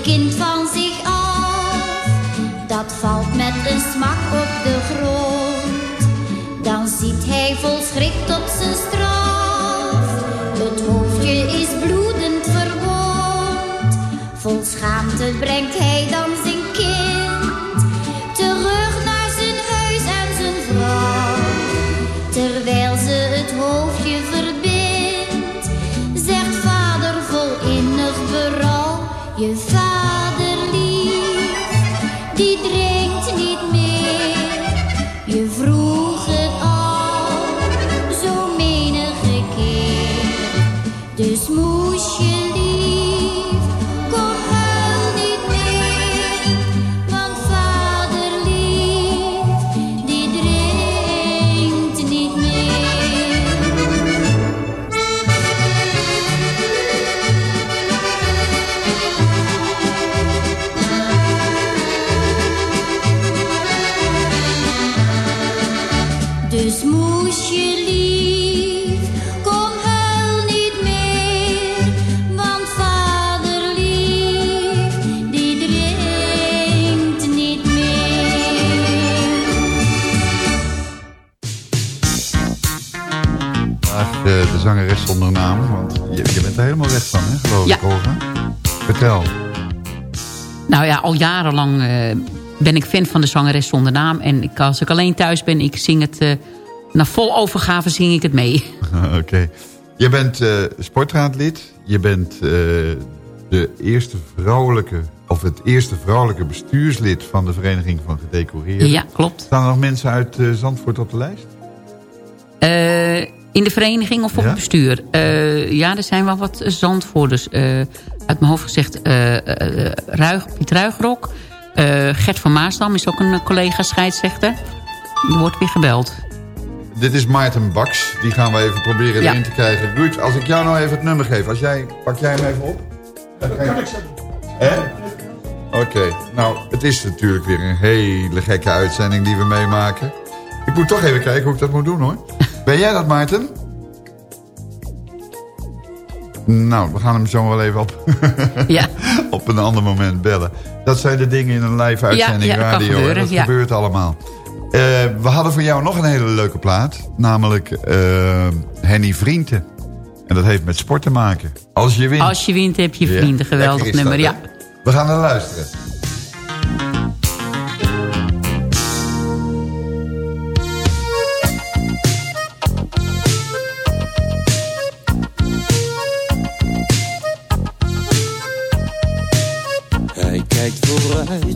kind van zich af. Dat valt met een smak op de grond. Dan ziet hij vol schrik tot zijn straf. Het hoofdje is bloedend verwond. Vol schaamte brengt hij helemaal weg van, hè, geloof Ja. ik, Olga? Vertel. Nou ja, al jarenlang eh, ben ik fan van de zangeres zonder naam. En ik, als ik alleen thuis ben, ik zing het... eh na vol overgave zing ik het mee. Oké. Je bent eh sportraadlid. Je bent de eerste vrouwelijke, of het eerste vrouwelijke bestuurslid van de Vereniging van Gedecoreerden. Ja, klopt. Staan er nog mensen uit Zandvoort op de lijst? In de vereniging of op Ja? het bestuur? Eh, ja, er zijn wel wat zandvoerders. eh uit mijn hoofd gezegd, eh eh, Ruig, Piet Ruigrok. Eh, Gert van Maasdam is ook een collega scheidsrechter. Die wordt weer gebeld. Dit is Maarten Baks. Die gaan we even proberen Ja. erin te krijgen. Ruud, als ik jou nou even het nummer geef. Als jij, pak jij hem even op? Dan kan ik Hè? Oké. Nou, het is natuurlijk weer een hele gekke uitzending die we meemaken. Ik moet toch even kijken hoe ik dat moet doen, hoor. Ben jij dat, Maarten? Nou, we gaan hem zo wel even op, Ja. op een ander moment bellen. Dat zijn de dingen in een live uitzending Ja, radio. gebeuren, dat gebeurt allemaal. Eh, we hadden voor jou nog een hele leuke plaat. Namelijk eh, Henny Vrienden. En dat heeft met sport te maken. Als je wint. Als je wint heb je vrienden. Geweldig nummer, dat, ja. We gaan naar luisteren.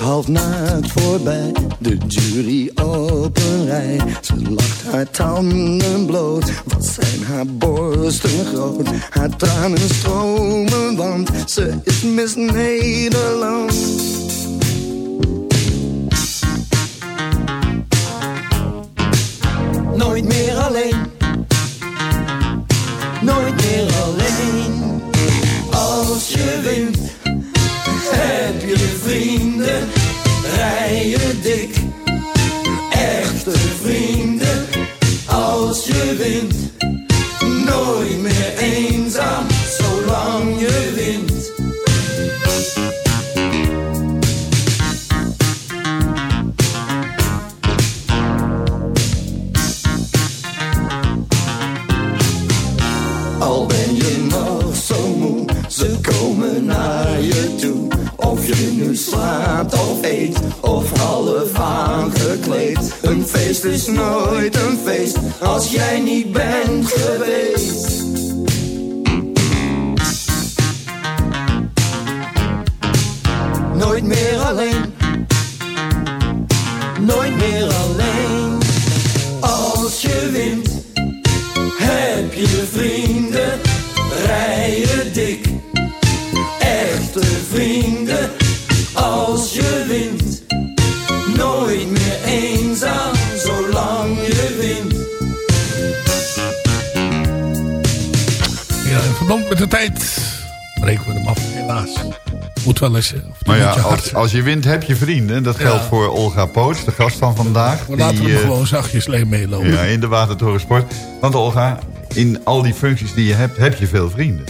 Half naakt voorbij, de jury op rij. Ze lacht haar tanden bloot, wat zijn haar borsten groot. Haar tranen stromen, want ze is Miss Nederland. Nooit meer alleen. Nooit meer alleen. Als je wint, Als is nooit een feest als jij niet bent geweest. Nooit meer alleen, tijd breken we hem af, helaas. Moet wel eens... eh, Maar ja, je als, als je wint heb je vrienden. Dat geldt Ja. voor Olga Poots, de gast van vandaag. We laten hem eh, gewoon zachtjes leen meelopen. Ja, in de Watertorensport. Want Olga, in al die functies die je hebt, heb je veel vrienden.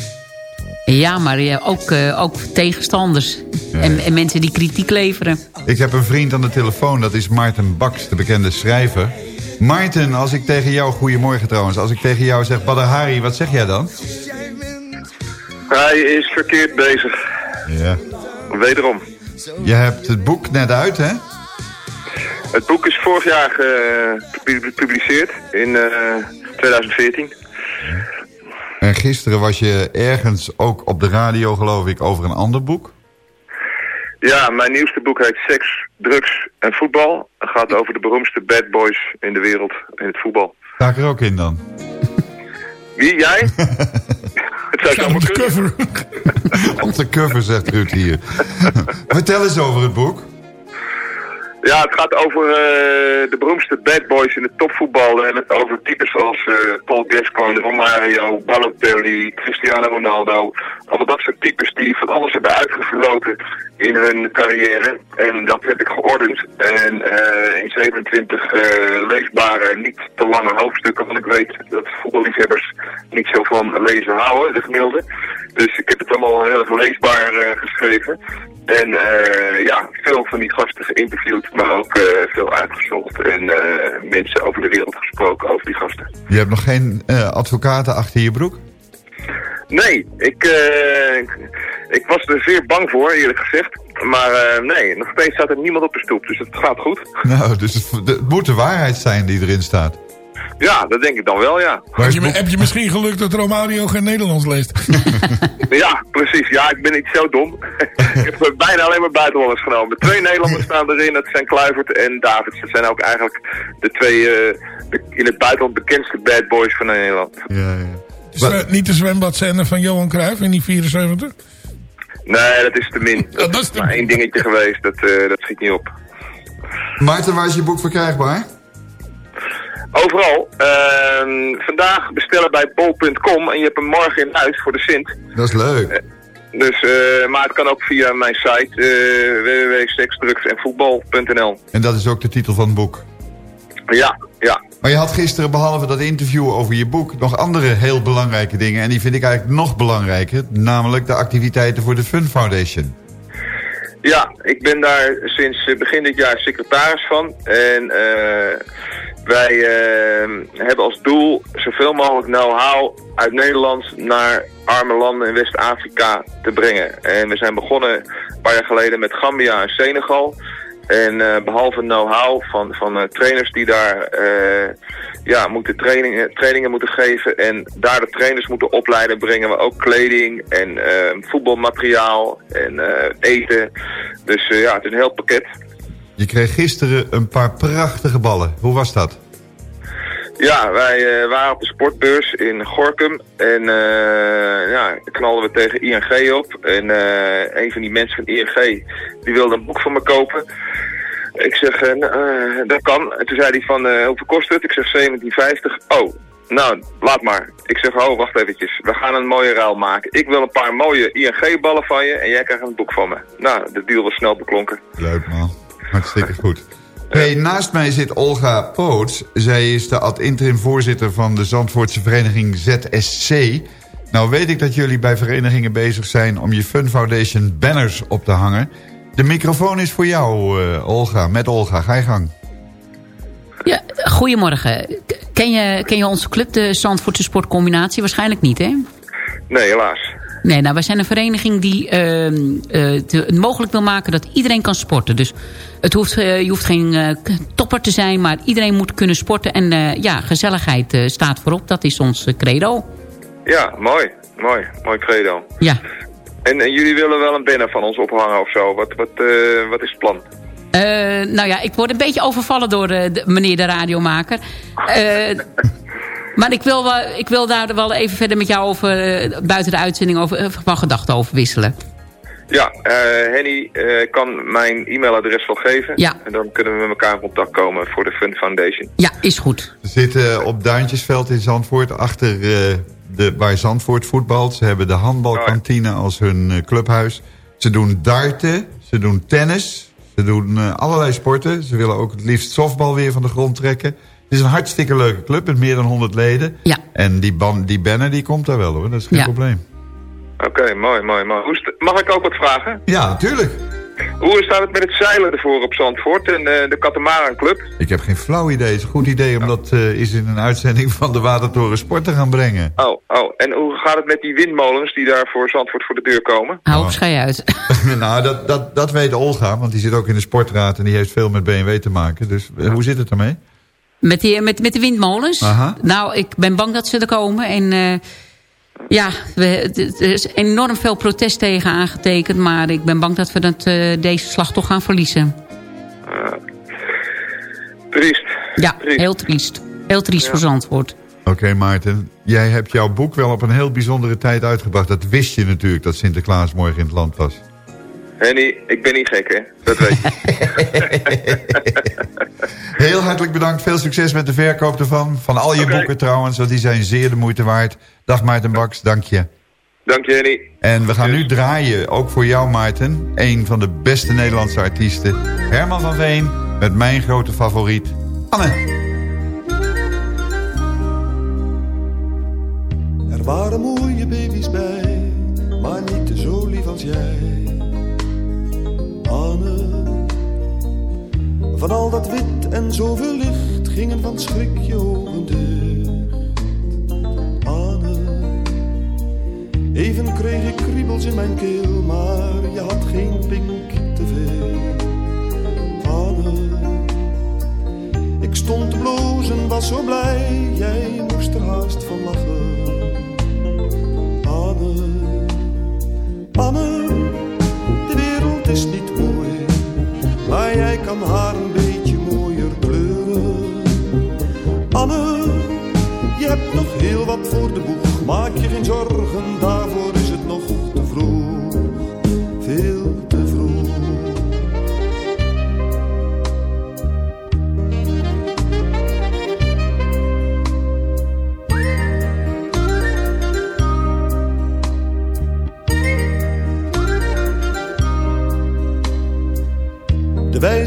Ja, maar ja, ook, eh, ook tegenstanders. En, en mensen die kritiek leveren. Ik heb een vriend aan de telefoon, dat is Maarten Baks, de bekende schrijver. Maarten, als ik tegen jou, goedemorgen trouwens, als ik tegen jou zeg Badr Hari, wat zeg jij dan? Hij is verkeerd bezig. Ja. Wederom. Je hebt het boek net uit, hè? Het boek is vorig jaar gepu- gepubliceerd in eh, 2014. En gisteren was je ergens ook op de radio, geloof ik, over een ander boek. Ja, mijn nieuwste boek heet Seks, Drugs en Voetbal. Het gaat over de beroemdste bad boys in de wereld in het voetbal. Sta ik er ook in dan? Wie? Jij? het zou zomaar kunnen. cover. Op de cover, zegt Ruud hier. Vertel eens over het boek. Ja, het gaat over eh, de beroemdste bad boys in het topvoetbal. Hebben het over types als eh, Paul Gascoigne, Romario, Balotelli, Cristiano Ronaldo. Allemaal dat soort types die van alles hebben uitgefloten in hun carrière. En dat heb ik geordend. En eh, in 27 eh, leesbare, niet te lange hoofdstukken. Want ik weet dat voetballiefhebbers niet zo van lezen houden, de gemiddelde. Dus ik heb het allemaal heel erg leesbaar geschreven. En eh, ja, veel van die gasten geïnterviewd, maar ook eh, veel uitgezocht. En eh, mensen over de wereld gesproken over die gasten. Je hebt nog geen advocaten achter je broek? Nee, ik, ik, was er zeer bang voor, eerlijk gezegd. Maar nee, nog steeds staat er niemand op de stoep, dus het gaat goed. Nou, dus het, het moet de waarheid zijn die erin staat. Ja, dat denk ik dan wel, ja. Heb je, heb je misschien geluk dat Romario geen Nederlands leest? Ja, precies. Ja, ik ben niet zo dom. ik heb bijna alleen maar buitenlanders genomen. Twee Nederlanders staan erin, dat zijn Kluivert en Davids. Dat zijn ook eigenlijk de twee eh, de- in het buitenland bekendste bad boys van Nederland. Ja, ja. Is er niet de zwembadscène van Johan Cruijff in die 74? Nee, dat is te min. Dat, is maar één dingetje geweest, dat, eh, dat schiet niet op. Maarten, waar is je boek verkrijgbaar? Overal. Ehm, vandaag bestellen bij bol.com en je hebt hem morgen in huis voor de Sint. Dat is leuk. Dus, eh, maar het kan ook via mijn site uh, En dat is ook de titel van het boek. Ja, ja. Maar je had gisteren, behalve dat interview over je boek... nog andere heel belangrijke dingen. En die vind ik eigenlijk nog belangrijker. Namelijk de activiteiten voor de Fun Foundation. Ja, ik ben daar sinds eh, begin dit jaar secretaris van. En uh, wij uh, hebben als doel zoveel mogelijk know-how uit Nederland naar arme landen in West-Afrika te brengen. En we zijn begonnen een paar jaar geleden met Gambia en Senegal. En uh, behalve know-how van, van uh, trainers die daar uh, ja, moeten trainingen, trainingen moeten geven en daar de trainers moeten opleiden, brengen we ook kleding en voetbalmateriaal en eten. Dus ja, het is een heel pakket. Je kreeg gisteren een paar prachtige ballen. Hoe was dat? Ja, wij waren op de sportbeurs in Gorkum en ja, knalden we tegen ING op. En een van die mensen van ING die wilde een boek van me kopen. Ik zeg, uh, dat kan. En toen zei hij van, hoeveel kost het? Ik zeg 17,50. Oh, nou, laat maar. Ik zeg, oh, wacht eventjes. We gaan een mooie ruil maken. Ik wil een paar mooie ING-ballen van je en jij krijgt een boek van me. Nou, de deal was snel beklonken. Leuk man. Hartstikke goed. Hey, naast mij zit Olga Poots. Zij is de ad-interim voorzitter van de Zandvoortse vereniging ZSC. Nou weet ik dat jullie bij verenigingen bezig zijn om je Fun Foundation banners op te hangen. De microfoon is voor jou, uh, Olga. Met Olga, ga je gang. Ja, goedemorgen. Ken je, ken je onze club, de Zandvoortse Sportcombinatie? Waarschijnlijk niet, hè? Nee, helaas. Nee, nou, wij zijn een vereniging die ehm, eh, het mogelijk wil maken dat iedereen kan sporten. Dus het hoeft, eh, je hoeft geen eh, topper te zijn, maar iedereen moet kunnen sporten. En ja, gezelligheid staat voorop. Dat is ons credo. Ja, mooi. Mooi. Mooi credo. Ja. En, en jullie willen wel een banner van ons ophangen of zo. Wat, wat, wat is het plan? Nou ja, ik word een beetje overvallen door eh, de, meneer de radiomaker. Maar ik wil, wel, ik wil daar wel even verder met jou over, eh, buiten de uitzending, over, eh, van gedachten over wisselen. Ja, eh, Henny eh, kan mijn e-mailadres wel geven. Ja. En dan kunnen we met elkaar in contact komen voor de Fun Foundation. Ja, is goed. Ze zitten op Duintjesveld in Zandvoort, achter eh, de, waar Zandvoort voetbalt. Ze hebben de handbalkantine als hun eh, clubhuis. Ze doen darten, ze doen tennis, ze doen allerlei sporten. Ze willen ook het liefst softbal weer van de grond trekken. Het is een hartstikke leuke club met meer dan 100 leden. Ja. En die, ban, die banner die komt daar wel hoor, dat is geen Ja. probleem. Oké, mooi, mooi, mooi. Hoe mag ik ook wat vragen? Ja, natuurlijk. Hoe staat het met het zeilen ervoor op Zandvoort en eh, de Katamaran Club? Ik heb geen flauw idee. Het is een goed idee om dat eh, eens in een uitzending van de Watertoren Sport te gaan brengen. Oh, oh. En hoe gaat het met die windmolens die daar voor Zandvoort voor de deur komen? Hou op schei uit. nou, dat, dat, dat weet Olga, want die zit ook in de sportraad en die heeft veel met BMW te maken. Dus eh, hoe zit het ermee? Met, die, met, met de windmolens? Aha. Nou, ik ben bang dat ze er komen. En eh, ja, we, er is enorm veel protest tegen aangetekend. Maar ik ben bang dat we dat, eh, deze slag toch gaan verliezen. Triest. Ja, heel triest. Heel triest voor Zandvoort. Oké Maarten, jij hebt jouw boek wel op een heel bijzondere tijd uitgebracht. Dat wist je natuurlijk dat Sinterklaas morgen in het land was. Henny, ik ben niet gek, hè? Dat weet je. Heel hartelijk bedankt, veel succes met de verkoop ervan. Van al je boeken trouwens, want die zijn zeer de moeite waard. Dag Maarten Baks, dank je. Dank je, Henny. En we gaan nu draaien, ook voor jou Maarten, een van de beste Nederlandse artiesten. Herman van Veen, met mijn grote favoriet, Anne. Er waren mooie baby's bij, maar niet zo lief als jij. Van al dat wit en zoveel licht gingen van schrik je ogen dicht. Anne, even kreeg ik kriebels in mijn keel, maar je had geen pink te veel. Anne, ik stond te blozen, was zo blij, jij moest er haast van lachen. Anne, Anne, de wereld is niet mooi, maar jij kan haar een beetje mooier kleuren. Anne, je hebt nog heel wat voor de boeg, maak je geen zorgen, daarvoor is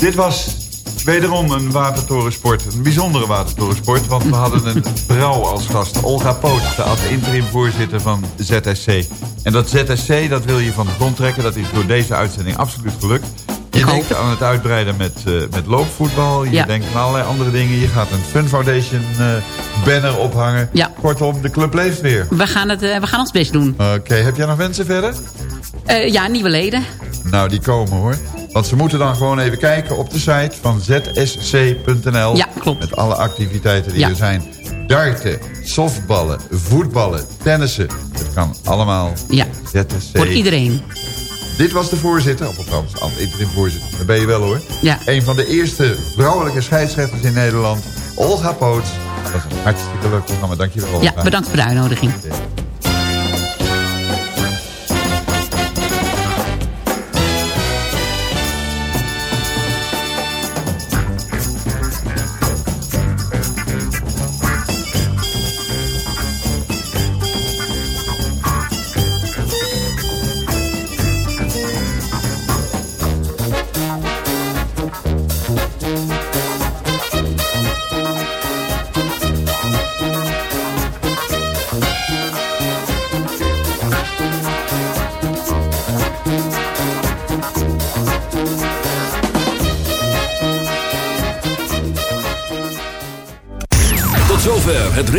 Dit was Wederom een watertorensport, een bijzondere watertorensport. Want we hadden een vrouw als gast, Olga Poot, de ad-interim voorzitter van ZSC. En dat ZSC, dat wil je van de grond trekken. Dat is door deze uitzending absoluut gelukt. Je denkt aan het uitbreiden met, eh, met loopvoetbal. Je Ja. denkt aan allerlei andere dingen. Je gaat een Fun Foundation eh, banner ophangen. Ja. Kortom, de club leeft weer. We gaan, het, eh, we gaan ons best doen. Oké, heb jij nog wensen verder? Eh, ja, nieuwe leden. Nou, die komen hoor. Want ze moeten dan gewoon even kijken op de site van zsc.nl. Ja, klopt. Met alle activiteiten die Ja. er zijn. Darten, softballen, voetballen, tennissen. Het kan allemaal. Ja, ZSC. voor iedereen. Dit was de voorzitter, of althans, al interim voorzitter. Daar ben je wel hoor. Ja. Een van de eerste vrouwelijke scheidsrechters in Nederland. Olga Poots. Dat was een hartstikke leuk programma. Dankjewel Olga. Ja, bedankt voor de uitnodiging.